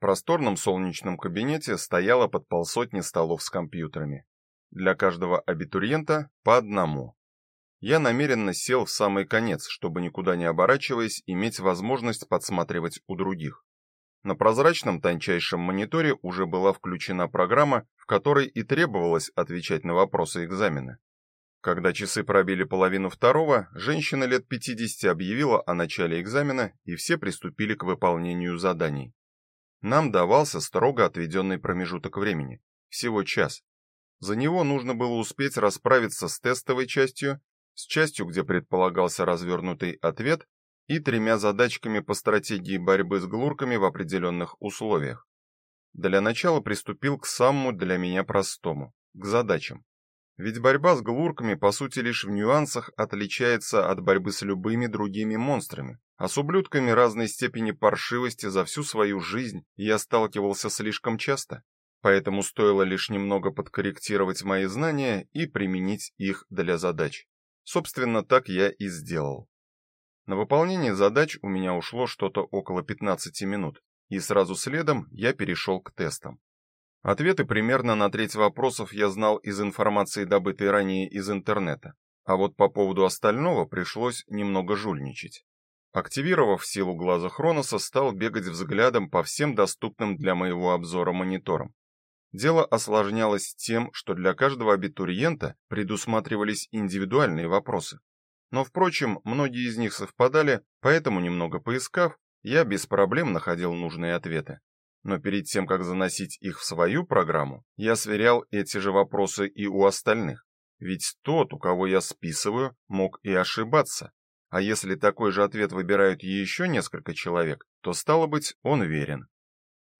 просторном солнечном кабинете стояло под полсотни столов с компьютерами. Для каждого абитуриента по одному. Я намеренно сел в самый конец, чтобы никуда не оборачиваясь иметь возможность подсматривать у других. На прозрачном тончайшем мониторе уже была включена программа, в которой и требовалось отвечать на вопросы экзамена. Когда часы пробили половину второго, женщина лет 50 объявила о начале экзамена, и все приступили к выполнению заданий. Нам давался строго отведенный промежуток времени, всего час. За него нужно было успеть расправиться с тестовой частью, с частью, где предполагался развернутый ответ, и тремя задачками по стратегии борьбы с глурками в определенных условиях. Для начала приступил к самому для меня простому к задачам. Ведь борьба с глурками по сути лишь в нюансах отличается от борьбы с любыми другими монстрами. А с ублюдками разной степени паршивости за всю свою жизнь я сталкивался слишком часто. Поэтому стоило лишь немного подкорректировать мои знания и применить их для задач. Собственно, так я и сделал. На выполнение задач у меня ушло что-то около 15 минут, и сразу следом я перешел к тестам. Ответы примерно на треть вопросов я знал из информации, добытой ранее из интернета, а вот по поводу остального пришлось немного жульничать. Активировав силу глаза Хроноса, стал бегать взглядом по всем доступным для моего обзора мониторам. Дело осложнялось тем, что для каждого абитуриента предусматривались индивидуальные вопросы. Но, впрочем, многие из них совпадали, поэтому, немного поискав, я без проблем находил нужные ответы. Но перед тем, как заносить их в свою программу, я сверял эти же вопросы и у остальных. Ведь тот, у кого я списываю, мог и ошибаться. А если такой же ответ выбирают еще несколько человек, то стало быть, он верен.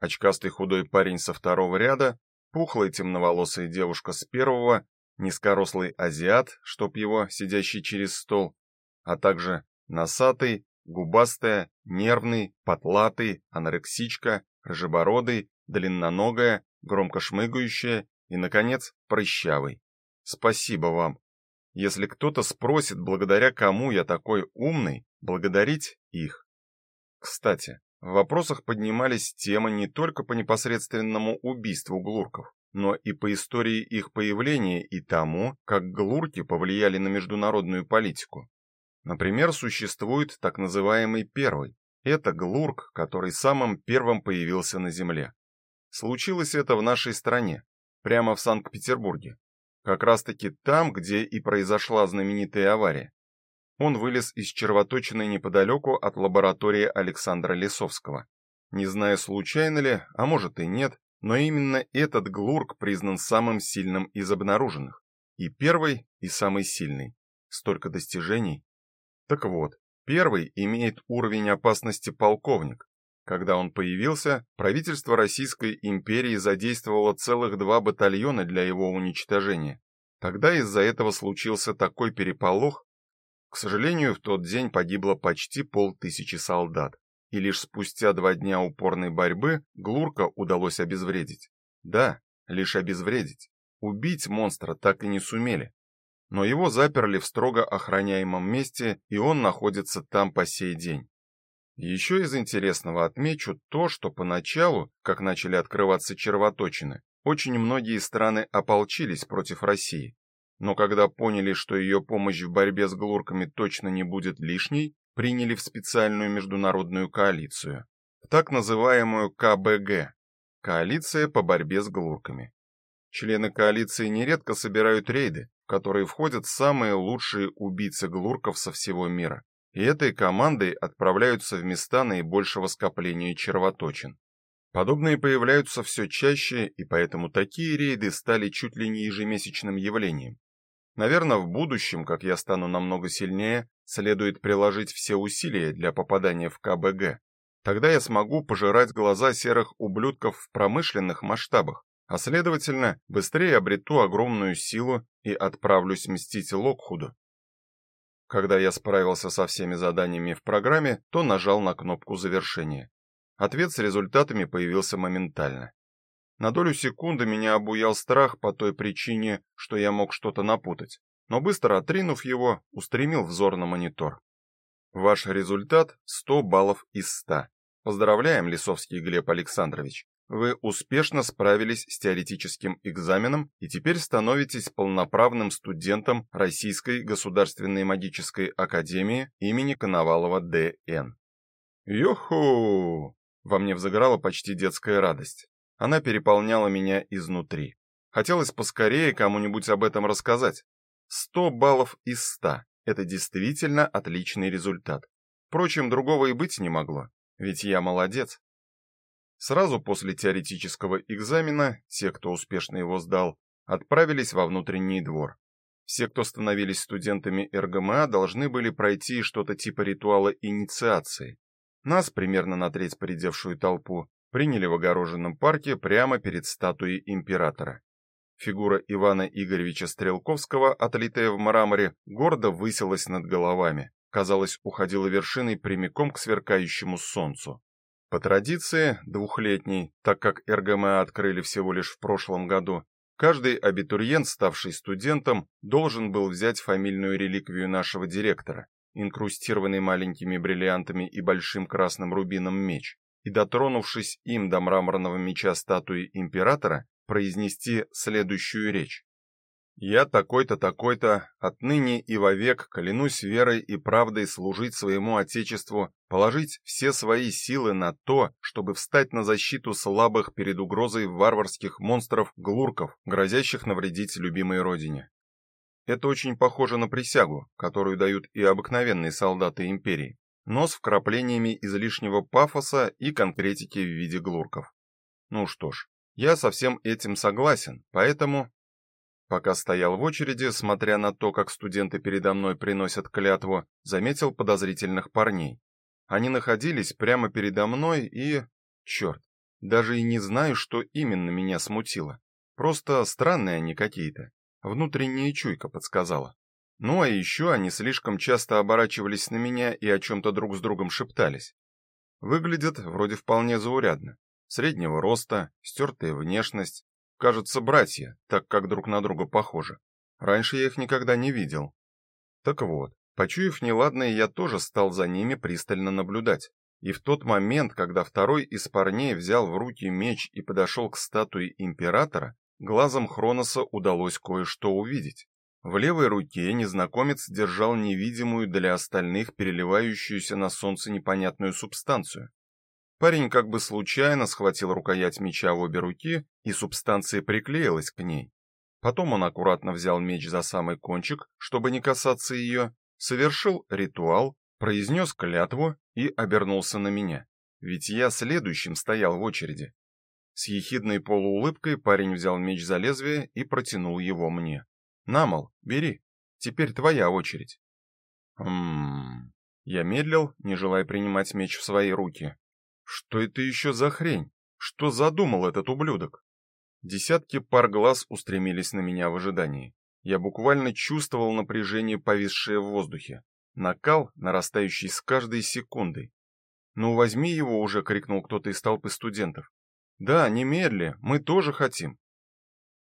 Очкастый худой парень со второго ряда, пухлая темноволосая девушка с первого низкорослый азиат, чтоб его, сидящий через стол, а также носатый, губастая, нервный, потлатый, анорексичка, рыжебородый, длинноногая, громко шмыгающая и, наконец, прыщавый. Спасибо вам. Если кто-то спросит, благодаря кому я такой умный, благодарить их. Кстати, в вопросах поднимались темы не только по непосредственному убийству глурков, но и по истории их появления и тому, как глурки повлияли на международную политику. Например, существует так называемый первый. Это глурк, который самым первым появился на Земле. Случилось это в нашей стране, прямо в Санкт-Петербурге. Как раз-таки там, где и произошла знаменитая авария. Он вылез из червоточины неподалеку от лаборатории Александра Лесовского. Не знаю, случайно ли, а может и нет, но именно этот глурк признан самым сильным из обнаруженных. И первый, и самый сильный. Столько достижений. Так вот, первый имеет уровень опасности полковник. Когда он появился, правительство Российской империи задействовало целых два батальона для его уничтожения. Тогда из-за этого случился такой переполох. К сожалению, в тот день погибло почти полтысячи солдат и лишь спустя два дня упорной борьбы Глурка удалось обезвредить. Да, лишь обезвредить. Убить монстра так и не сумели. Но его заперли в строго охраняемом месте, и он находится там по сей день. Еще из интересного отмечу то, что поначалу, как начали открываться червоточины, очень многие страны ополчились против России. Но когда поняли, что ее помощь в борьбе с глурками точно не будет лишней, приняли в специальную международную коалицию, в так называемую КБГ коалиция по борьбе с глурками. Члены коалиции нередко собирают рейды, в которые входят самые лучшие убийцы глурков со всего мира. И этой командой отправляются в места наибольшего скопления червоточин. Подобные появляются все чаще, и поэтому такие рейды стали чуть ли не ежемесячным явлением. Наверное, в будущем, как я стану намного сильнее, следует приложить все усилия для попадания в КБГ. Тогда я смогу пожирать глаза серых ублюдков в промышленных масштабах, а следовательно, быстрее обрету огромную силу и отправлюсь мстить Локхуду. Когда я справился со всеми заданиями в программе, то нажал на кнопку завершения. Ответ с результатами появился моментально. На долю секунды меня обуял страх по той причине, что я мог что-то напутать, но быстро отринув его, устремил взор на монитор. Ваш результат 100 баллов из 100. Поздравляем, Лисовский Глеб Александрович. Вы успешно справились с теоретическим экзаменом и теперь становитесь полноправным студентом Российской государственной магической академии имени Коновалова Д.Н. Юху! Во мне взыграла почти детская радость. Она переполняла меня изнутри. Хотелось поскорее кому-нибудь об этом рассказать. Сто баллов из ста – это действительно отличный результат. Впрочем, другого и быть не могло, ведь я молодец. Сразу после теоретического экзамена те, кто успешно его сдал, отправились во внутренний двор. Все, кто становились студентами РГМА, должны были пройти что-то типа ритуала инициации. Нас, примерно на треть поредевшую толпу, приняли в огороженном парке прямо перед статуей императора. Фигура Ивана Игоревича Стрелковского, отлитая в мраморе, гордо высилась над головами. Казалось, уходила вершиной прямиком к сверкающему солнцу. По традиции, двухлетней, так как РГМА открыли всего лишь в прошлом году, каждый абитуриент, ставший студентом, должен был взять фамильную реликвию нашего директора, инкрустированный маленькими бриллиантами и большим красным рубином меч, и дотронувшись им до мраморного меча статуи императора, произнести следующую речь. Я такой-то, такой-то, отныне и вовек клянусь верой и правдой служить своему отечеству, положить все свои силы на то, чтобы встать на защиту слабых перед угрозой варварских монстров-глурков, грозящих навредить любимой родине. Это очень похоже на присягу, которую дают и обыкновенные солдаты империи, но с вкраплениями излишнего пафоса и конкретики в виде глурков. Ну что ж, я со всем этим согласен, поэтому пока стоял в очереди, смотря на то, как студенты передо мной приносят клятву, заметил подозрительных парней. Они находились прямо передо мной и черт, даже и не знаю, что именно меня смутило. Просто странные они какие-то. Внутренняя чуйка подсказала. Ну а еще они слишком часто оборачивались на меня и о чем то друг с другом шептались. Выглядят вроде вполне заурядно среднего роста, стертая внешность. Кажется, братья, так как друг на друга похожи. Раньше я их никогда не видел. Так вот, почуяв неладное, я тоже стал за ними пристально наблюдать. И в тот момент, когда второй из парней взял в руки меч и подошел к статуе императора, глазом Хроноса удалось кое-что увидеть. В левой руке незнакомец держал невидимую для остальных переливающуюся на солнце непонятную субстанцию. Парень как бы случайно схватил рукоять меча в обе руки, и субстанция приклеилась к ней. Потом он аккуратно взял меч за самый кончик, чтобы не касаться ее, совершил ритуал, произнес клятву и обернулся на меня. Ведь я следующим стоял в очереди. С ехидной полуулыбкой парень взял меч за лезвие и протянул его мне. "Намол, бери. Теперь твоя очередь". Хмм. Я медлил, не желая принимать меч в свои руки. Что это еще за хрень? Что задумал этот ублюдок? Десятки пар глаз устремились на меня в ожидании. Я буквально чувствовал напряжение, повисшее в воздухе, накал, нарастающий с каждой секундой. "Ну возьми его уже", крикнул кто-то из толпы студентов. "Да, немедли, мы тоже хотим".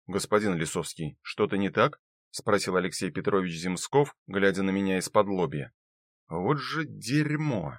Господин Лисовский, что-то не так? спросил Алексей Петрович Земсков, глядя на меня из-под лобья. Вот же дерьмо.